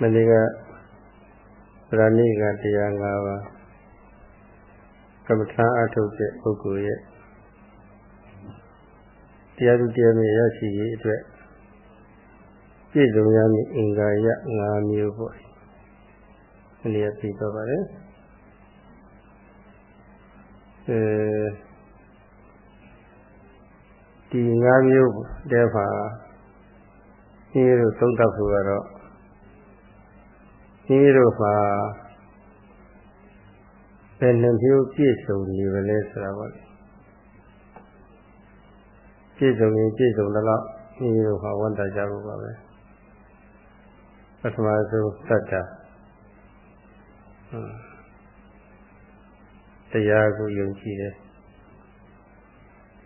မနေ့ကဗရဏိကတရား၅ပါးကမ္မထာအထုတ်တဲ့ပုဂ္ဂိုလ်ရဲ့တရားသူတရားမြတ်ရရှိရေးအတွက်ပြည့်စုံရမည့်အင်္ဂါရ၅မျိုးပေါ့။ဒီနေ့ပြီးတော့ပါတယ်။အဲဒီ၅မျိုးတည်းပါဒီလိုသုံးသပ်ဖို့ကတော့ ဒီလိုပါဘယ်နှမျိုးပြည့်စုံနေပါလဲဆိုတာပေါ့ပြည့်စုံရင်ပြည့်စုံတော့ဒီလိုပါဝန်တာကြဖို့ပါပဲပထမဆုံးသတ္တတရားကိုယုံကြည်တယ်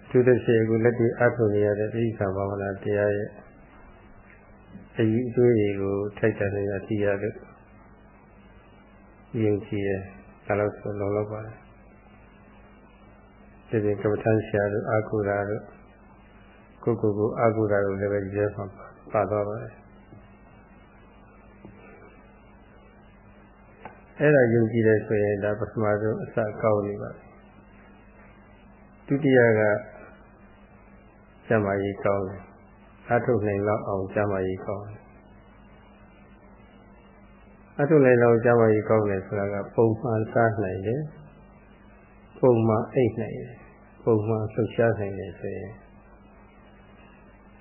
သူတစ်ချက်ကိုလက်တွေ့အထုနေရတဲ့ဣစ္ဆာဘာဝနာတရားရဲ့အကြီးအကျိုးတွေကိုထိုက်တန်နေတာသိရလို့ ယုံကြည်တယ်ဒါလို့ဆိုလုံးလောက်ပါတယ်ဒီပြင်ကမ္ဘာထမ်းဆရာတို့အာကုရာတို့ကိုကိုကိုအာကုရာတို့လည်းပဲဒီထဲမှာပါသွားပါတယ်အဲ့ဒါယုံကြည်တယ်ဆိုရင်ဒါပထမဆုံးအစကောက်နေပါဒုတိယကကျမကြီးကောင်းတယ်အထုတ်နိုင်တော့အောင်ကျမကြီးကောင်းတယ် အထုတ်နိုင်တော့ကျမကြီးကောင်းတယ်ဆိုတာကပုံမှန်စားနိုင်တယ်ပုံမှန်အိတ်နိုင်တယ်ပုံမှန်လှုပ်ရှားနိုင်တယ်ဆိုရင်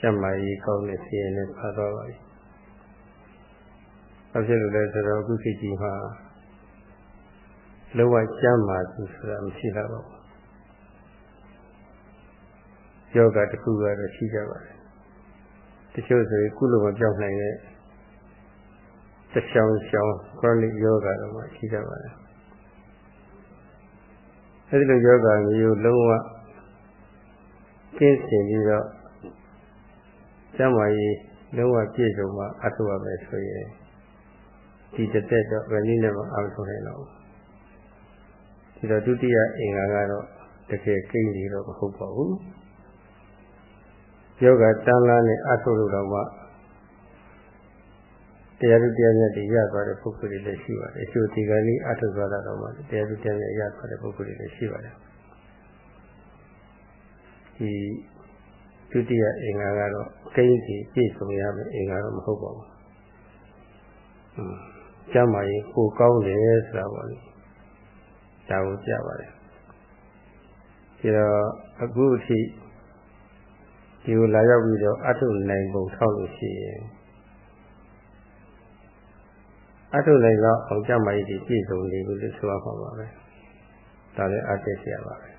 ကျမကြီးကောင်းတဲ့စီရင်နဲ့ပါတော့ပါပြီ။ဘာဖြစ်လို့လဲဆိုတော့အခုခေတ်ကြီးမှာလောကကျမ်းမာသူဆိုတာမရှိတော့ပါဘူး။ယောဂတစ်ခုကတော့ရှိကြပါတယ်။တချို့ဆိုရင်ကုလိုမပြောင်းနိုင်တဲ့ တချောင်းချောင်း chronic ယောဂတော့မှရှိကြပါတယ်။အဲဒီလိုယောဂမျိုးလုံးဝကျင့်စဉ်ပြီးတော့ကျမ်းမာရေးလုံးဝပြည့်စုံမှအထုရမယ်ဆိုရင်ဒီတစ်သက်တော့ဗနည်းနဲ့မအောင်ဆုံးနိုင်တော့ဘူးဒီတော့ဒုတိယအင်္ဂါကတော့တကယ်ကိန်းနေတော့မဟုတ်ပါဘူးယောဂတန်လာနဲ့အထုလို့တော့မှ တရားသူတရားမြတ်တွေရသွားတဲ့ပုဂ္ဂိုလ်တွေလည်းရှိပါတယ်အကျိုးဒီကနေ့အထုသွားတာတော့မှတရားသူတရားမြတ်ရသွားတဲ့ပုဂ္ဂိုလ်တွေလည်းရှိပါတယ်ဒီဒုတိယအင်္ဂါကတော့ကိန်းစီပြည့်စုံရမယ်အင်္ဂါတော့မဟုတ်ပါဘူး။ကျမ်းမာရေးကိုကောင်းတယ်ဆိုတာပေါ့လေ။ဒါကိုကြပါတယ်။ဒီတော့အခုအထိဒီကိုလာရောက်ပြီးတော့အထုနိုင်ပုံထောက်လို့ရှိရင် အထုနိုင်တော့အောင်ကျမ်းမာရေးပြည့်စုံနေလို့ဆိုရမှာပါပဲ။ဒါလည်းအကျက်ရပါပဲ။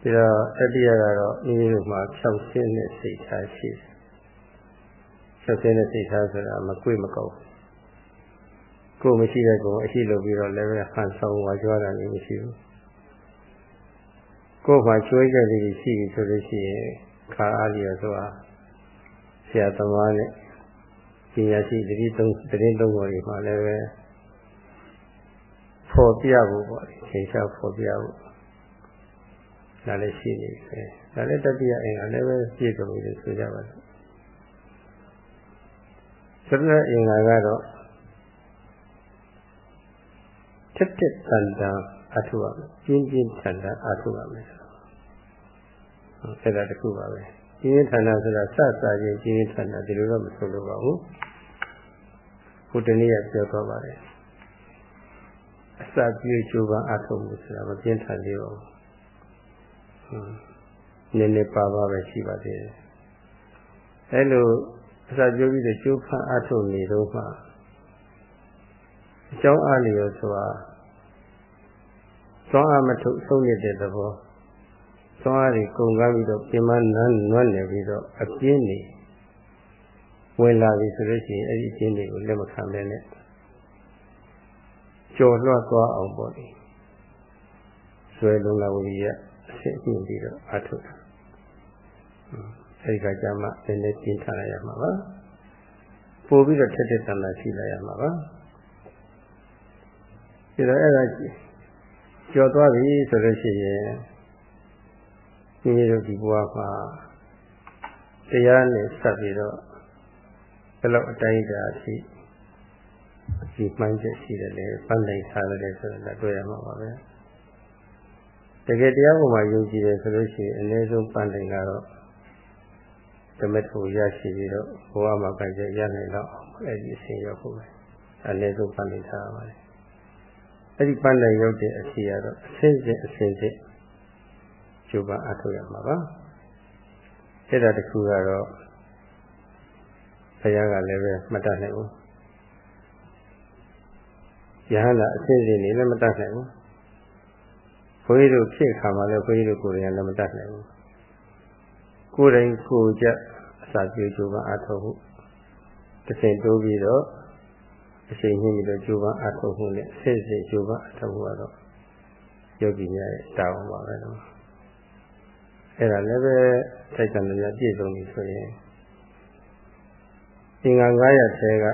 ဒီတော့တတိယကတော့အင်းတို့မှာဖြောက်ရှင်းတဲ့စိတ်ထားရှိတယ်။ဖြောက်ရှင်းတဲ့စိတ်ထားဆိုတာမကွေ့မကောက်ကိုယ်မရှိတဲ့ကောင်အရှိလုပ်ပြီးတော့လည်းပဲဟန်ဆောင်ဝါကြွားတာလည်းမရှိဘူး။ကိုယ်မှာကျွေးကြလေးရှိပြီဆိုလို့ရှိရင်ခါအားလျော်ဆိုတာဆရာသမားနဲ့ ပညာရှိတတိသုံးတရင်သုံးပေါ်တွေမှာလည်းပဲဖော်ပြဖို့ပေါ့ချိန်ချဖော်ပြဖို့ဒါလည်းရှိနေတယ်ဒါလည်းတတိယအိမ်ကလည်းပဲပြည့်စုံပြီလို့ဆိုကြပါတယ်သတ္တအင်္ဂါကတော့ထက်ထက်တန်တန်အထုရမယ်ပြင်းပြင်းထန်ထန်အထုရမယ်အဲ့ဒါတခုပါပဲ ပြင်းထန်တာဆိုတာစစချင်းပြင်းထန်တာဒီလိုတော့မဆိုလိုပါဘူးခုတနည်းပြောသွားပါတယ်အစပြေချိုးပန်းအထုမှုဆိုတာမပြင်းထန်သေးပါဘူးနည်းနည်းပါပါပဲရှိပါသေးတယ်အဲလိုအစာပြောပြီးတော့ကျိုးဖန်အထုတ်နေတော့မှအကြောင်းအားလျော်ဆိုတာသွားအမထုတ်ဆုံးနေတဲ့သဘော သွားရီကုန်ကားပြီးတော့ပြင်မနန်းနွမ်းနေပြီးတော့အပြင်းနေဝင်လာပြီဆိုလို့ရှိရင်အဲ့ဒီအပြင်းတွေကိုလက်မခံပဲနဲ့ကြော်လွှတ်သွားအောင်ပေါ့လေဆွဲလုံးလာဝိရအစစ်အမြင့်ပြီးတော့အထုတ်တာအဲဒီကကြမှာနည်းနည်းပြင်းထန်ရမှာပါပို့ပြီးတော့ထက်တဲ့တန်လာရှိလာရမှာပါဒီတော့အဲ့ဒါကျော်သွားပြီဆိုလို့ရှိရင် ဒီလိုဒီဘဝမှာတရားနဲ့ဆက်ပြီးတော့ဘယ်လောက်အတိုင်းအတာအထိဒီမှန်းချက်ရှိတယ်လေပန်းနိုင်ထားတယ်ဆိုတော့တွေ့ရမှာပါပဲတကယ်တရားပေါ်မှာယုံကြည်တယ်ဆိုလို့ရှိရင်အနည်းဆုံးပန်းနိုင်ကတော့ဓမ္မထုရရှိပြီးတော့ဘဝမှာကြိုက်ရနိုင်တော့အဲ့ဒီအစဉ်ရောက်ဖို့ပဲအနည်းဆုံးပန်းနိုင်ထားပါတယ်အဲ့ဒီပန်းနိုင်ရောက်တဲ့အစီကတော့အစဉ်စဉ်အစဉ်စဉ် ကျုပ်ကအထောက်ရမှာပါအဲ့ဒါတခုကတော့ဘုရားကလည်းပဲမတတ်နိုင်ဘူးယဟန္တာအစဉ်စဉ်နေလည်းမတတ်နိုင်ဘူးဘုန်းကြီးတို့ဖြစ်ခါမှလည်းဘုန်းကြီးတို့ကိုယ်တိုင်လည်းမတတ်နိုင်ဘူးကိုယ်တိုင်ကိုယ်ကြအစာပြေကျိုးပန်းအထောက်မှုတစ်ဆင့်တိုးပြီးတော့အချိန်ညှိပြီးတော့ကျိုးပန်းအထောက်မှုနဲ့ဆင့်ဆင့်ကျိုးပန်းအထောက်မှုကတော့ယောဂီများရဲ့တာဝန်ပါပဲတော့ အဲ့ဒါလည်းပဲထိုက်ကံများပြည့်စုံပြီဆိုရင်အင်္ဂါ900ထဲက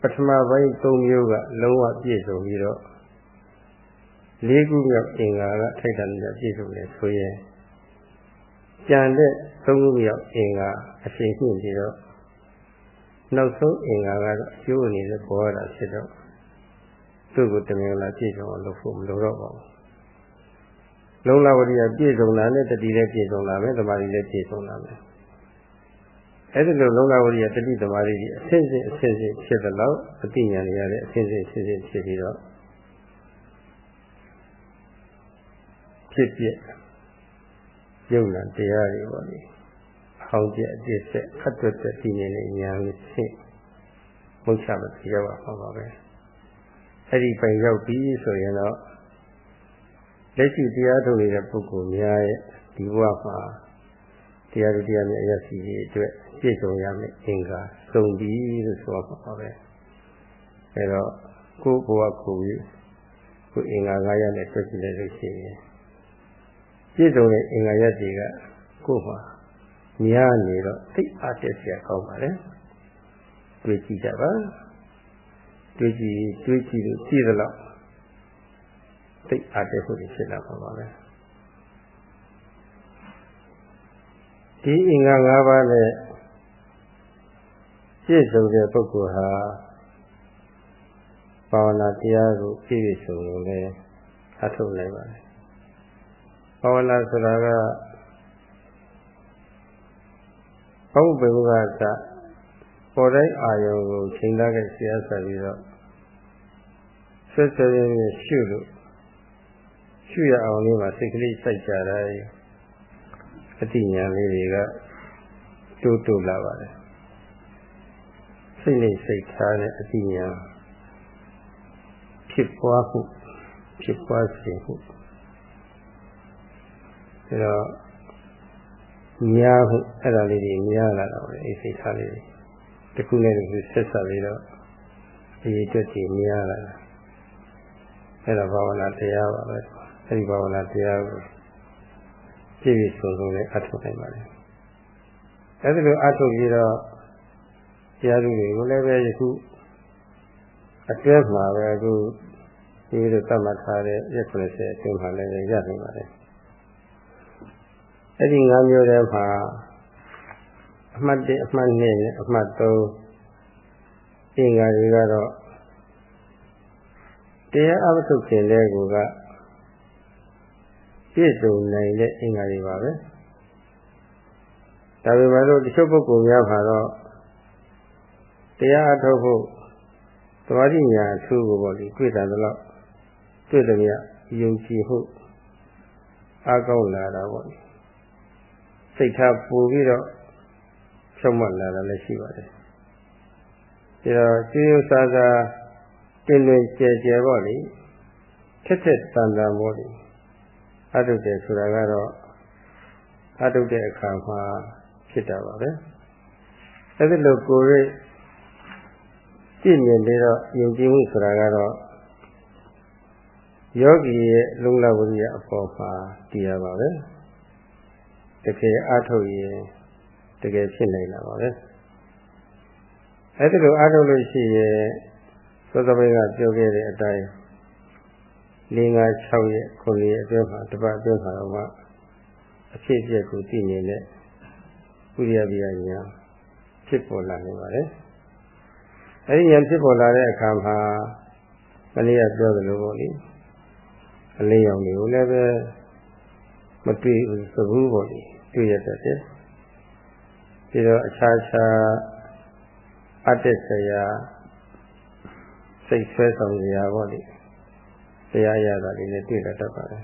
ပထမပိုင်း၃မျိုးကလုံးဝပြည့်စုံပြီးတော့၄ခုမြောက်အင်္ဂါကထိုက်ကံများပြည့်စုံတယ်ဆိုရင်ကြံတဲ့သုံးခုမြောက်အင်္ဂါအရှင်ညှင့်ပြီးတော့နောက်ဆုံးအင်္ဂါကတော့အကျိုးအနေနဲ့ပေါ်ရတာဖြစ်တော့သူ့ကိုတမင်လာပြည့်စုံအောင်လုပ်ဖို့မလိုတော့ပါဘူး လုံလဝရိယပြည့်စုံတာနဲ့တတိလည်းပြည့်စုံလာမယ်သမာဓိလည်းပြည့်စုံလာမယ်အဲ့ဒီလိုလုံလဝရိယတတိသမာဓိကြီးအစစ်စစ်အစစ်စစ်ဖြစ်တဲ့လောက်အသိဉာဏ်တွေရတဲ့အစစ်စစ်ဖြစ်ဖြစ်ဖြစ်ပြီးတော့ဖြစ်ပြယုံနာတရားတွေပေါ့လေအဟောင်းပြအပြစ်ဆက်ခတ်တွတ်တဲ့ဒီနေတဲ့ဉာဏ်လေးဖြင့်မုတ်ချမတရားပါပါပဲအဲ့ဒီပိုင်ရောက်ပြီဆိုရင်တော့ လက်ရှိတရားထုတ်နေတဲ့ပုဂ္ဂိုလ်များရဲ့ဒီဘဝမှာတရားတို့တရားမြတ်အရရှိရေးအတွက်ပြည့်စုံရမယ့်အင်္ဂါစုံပြီးလို့ဆိုပါပဲအဲတော့ကိုယ်ဘဝကိုယ်ကိုယ်အင်္ဂါ၅ရပ်နဲ့တွေ့ကြည့်လိုက်လို့ရှိရင်ပြည့်စုံတဲ့အင်္ဂါရပ်တွေကကိုယ်မှာများနေတော့သိအားတက်စရာကောင်းပါလေတွေ့ကြည့်ကြပါတွေ့ကြည့်တွေ့ကြည့်လို့ကြည့်သလောက် သိအားတက်ဖို့ဖြစ်လာပါပါပဲဒီအင်္ဂါ၅ပါးနဲ့ပြည့်စုံတဲ့ပုဂ္ဂိုလ်ဟာဘာဝနာတရားကိုပြည့်စုံလို့လည်းအထုတ်နိုင်ပါတယ်ဘာဝနာဆိုတာကဘုံဘုံကသပေါ်တိုင်းအာယုံကိုချိန်သားခဲ့ဆရာဆက်ပြီးတော့ဆက်ဆက်ရင်းရှုလို့ ရှုရအောင်လေးမှာစိတ်ကလေးစိုက်ကြတယ်အတိညာလေးတွေကတိုးတိုးလာပါတယ်စိတ်နဲ့စိတ်ထားတဲ့အတိညာဖြစ်ပွားမှုဖြစ်ပွားစေမှုအဲတော့များမှုအဲ့ဒါလေးတွေများလာတော့လေအဲ့စိတ်ထားလေးတွေတခုနဲ့တခုဆက်ဆက်ပြီးတော့အရေးအတွက်ကြီးများလာတာအဲ့ဒါဘာဝနာတရားပါပဲ အဲ့ဒီဘာဝနာတရားကိုပြည့်ပြည့်စုံစုံနဲ့အထောက်နိုင်ပါလေအဲ့ဒီလိုအထောက်ပြီးတော့တရားသူတွေကိုလည်းပဲယခုအတွဲမှာပဲအခုဒီလိုသတ်မှတ်ထားတဲ့ရက်90အတွင်းမှာလည်းရနိုင်ပါတယ်အဲ့ဒီ၅မျိုးထဲမှာအမှတ်1အမှတ်2နဲ့အမှတ်3အင်္ဂါတွေကတော့တရားအမထုတ်ခင်တဲ့ကူက ပြည့်စုံနိုင်တဲ့အင်္ဂါတွေပါပဲဒါပေမဲ့လို့တချို့ပုဂ္ဂိုလ်များပါတော့တရားအထုတ်ဖို့သမာဓိညာအထူးကိုပေါ့လေတွေ့တာတော့တွေ့တယ်မြယုံကြည်မှုအကောင်းလာတာပေါ့လေစိတ်ထားပူပြီးတော့ဖြုံးမလာတာလည်းရှိပါတယ်ဒါတော့ကျေးဇူးစားစားတင်လွင်ကျဲကျဲပေါ့လေထက်ထက်တန်တန်ပေါ့လေ အထုတ်တယ်ဆိုတာကတော့အထုတ်တဲ့အခါမှာဖြစ်တာပါပဲအဲဒီလိုကိုယ်ရဲ့ကြည့်မြင်ပြီးတော့ယုံကြည်မှုဆိုတာကတော့ယောဂီရဲ့လုံလဝိရိယအပေါ်မှာတည်ရပါပဲတကယ်အားထုတ်ရင်တကယ်ဖြစ်နိုင်တာပါပဲအဲဒီလိုအားထုတ်လို့ရှိရင်သောသမိတ်ကပြောခဲ့တဲ့အတိုင်း ၄၅6ရက်9ရက်အတွင်းမှာတပတ်အတွင်းမှာတော့အဖြစ်အပျက်ကိုသိနေတဲ့ဝိရိယပြညာဖြစ်ပေါ်လာနေပါတယ်အဲဒီဉာဏ်ဖြစ်ပေါ်လာတဲ့အခါမှာမနေ့ကပြောသလိုပေါ့လေအလေးရောင်တွေကိုလည်းပဲမတွေ့ဘူးသဘူးပေါ့လေတွေ့ရတတ်တယ်ပြီးတော့အခြားခြားအတ္တဆရာစိတ်ဆွဲဆောင်စရာပေါ့လေ တရားရတာလေးလည်းတွေ့ရတတ်ပါတယ်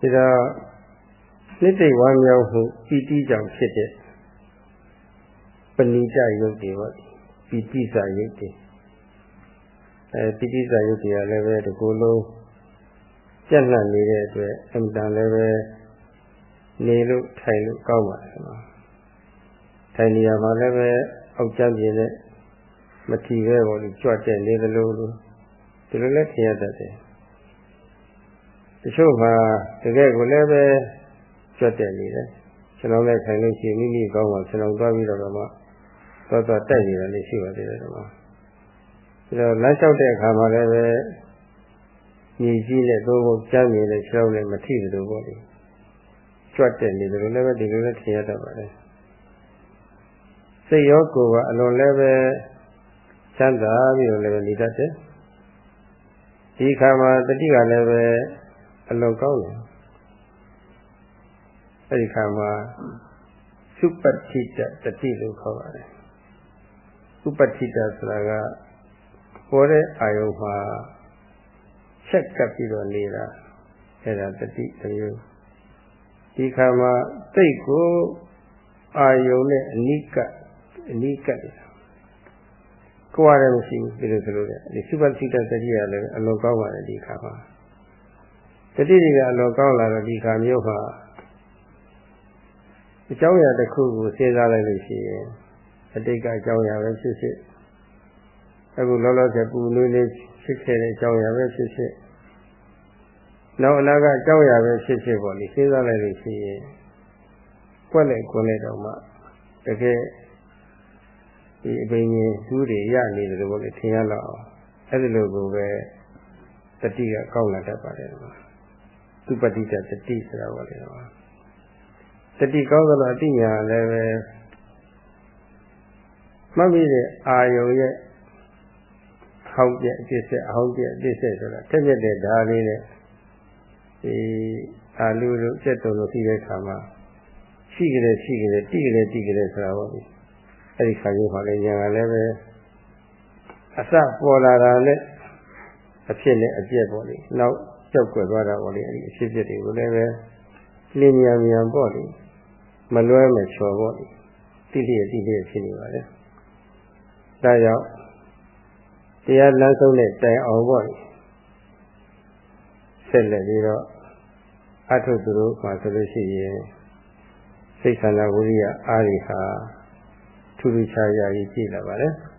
ဒီတော့စိတ်တိတ်ဝမ်းမြောက်မှုပီတိကြောင့်ဖြစ်တဲ့ပဏိတယုတ်တွေပေါ့ပီတိစာယုတ်တွေအဲပီတိစာယုတ်တွေကလည်းပဲဒီကိုယ်လုံးပြန့်နှံ့နေတဲ့အတွက်အမှန်တန်လည်းပဲနေလို့ထိုင်လို့ကောင်းပါတယ်နော်ထိုင်နေရမှာလည်းပဲအောက်ကျပြင်းနဲ့မထီပဲပေါ့လေကြွတဲ့နေသလိုလို ဒီလိုလည်းထင်ရတတ်တယ်တချို့မှာတကယ်ကိုလည်းပဲကြွတဲ့နေတယ်ကျွန်တော်လည်းထိုင်လို့ရှိရင်မိမိကောင်းပါကျွန်တော်သွားပြီးတော့မှသွားသွားတက်နေတာလေးရှိပါသေးတယ်ကွာဒါတော့လမ်းလျှောက်တဲ့အခါမှာလည်းပဲညီကြီးနဲ့သို့မဟုတ်ကျမ်းမြင်တဲ့ခြေောက်နဲ့မထိသလိုပေါ့လေကြွတ်တဲ့နေတယ်လို့လည်းပဲဒီလိုလည်းထင်ရတတ်ပါတယ်စိတ်ရောကိုယ်ပါအလွန်လည်းပဲချမ်းသာပြီးတော့လည်းပဲနေတတ်တယ် ဒီခါမှာတတိကလည်းပဲအလွန်ကောင်းတယ်အဲဒီခါမှာသုပတိတတတိလို့ခေါ်ပါတယ်ဥပတိတဆိုတာကပေါ်တဲ့အာယုမှာချက်ကပ်ပြီးတော့နေတာအဲဒါတတိတမျိုးဒီခါမှာစိတ်ကိုအာယုနဲ့အနိကအနိကတယ် ကိုယ်ရတယ်မရှိဘူးဒီလိုဆိုလို့ဒီစုပတိတတတိရလည်းအလောကောင်းပါတယ်ဒီခါမှာတတိတွေကအလောကောင်းလာတော့ဒီခါမျိုးမှာအကြောင်းအရာတစ်ခုကိုစဉ်းစားလိုက်လို့ရှိရင်အတိတ်ကအကြောင်းအရာပဲဖြစ်ဖြစ်အခုလောလောဆယ်ပူနွေးလေးဖြစ်ခဲ့တဲ့အကြောင်းအရာပဲဖြစ်ဖြစ်နောက်အနာကအကြောင်းအရာပဲဖြစ်ဖြစ်ပေါ့လေစဉ်းစားလိုက်လို့ရှိရင်ကွက်လိုက်ကွက်လိုက်တော့မှတကယ် ဒီအပင်ကြီးသူတွေရနေတယ်လို့ပေါ့လေထင်ရတော့အောင်အဲ့ဒီလိုကိုပဲတတိကကောက်လာတတ်ပါတယ်သူပတိတတတိဆိုတာပေါ့လေတတိကောင်းသလားအတိညာလည်းပဲမှတ်မိတဲ့အာယုံရဲ့ဟောင်းပြအစ်ဆက်အဟောင်းပြအစ်ဆက်ဆိုတာတက်ပြတဲ့ဓာလေးနဲ့ဒီအာလူတို့စက်တုံလို့ရှိတဲ့အခါမှာရှိကြတယ်ရှိကြတယ်တိကြတယ်တိကြတယ်ဆိုတာပေါ့ဒီ အဲ့ဒီခါကျမှလည်းညာကလည်းပဲအစပေါ်လာတာနဲ့အဖြစ်နဲ့အပြည့်ပေါ့လေနောက်ကြောက်ွယ်သွားတာပေါ့လေအဲ့ဒီအဖြစ်ဖြစ်တွေကိုလည်းပဲလင်းမြန်မြန်ပေါ့လေမလွဲမချော်ပေါ့လေတိတိတိတိဖြစ်နေပါလေဒါကြောင့်တရားလမ်းဆုံးတဲ့တိုင်အောင်ပေါ့ဆက်လက်ပြီးတော့အထုသူတို့မှာဆိုလို့ရှိရင်စိတ်ဆန္ဒဝိရိယအားတွေဟာ ထူးထူးခြားခြားကြီးကြည့်လာပါလေ။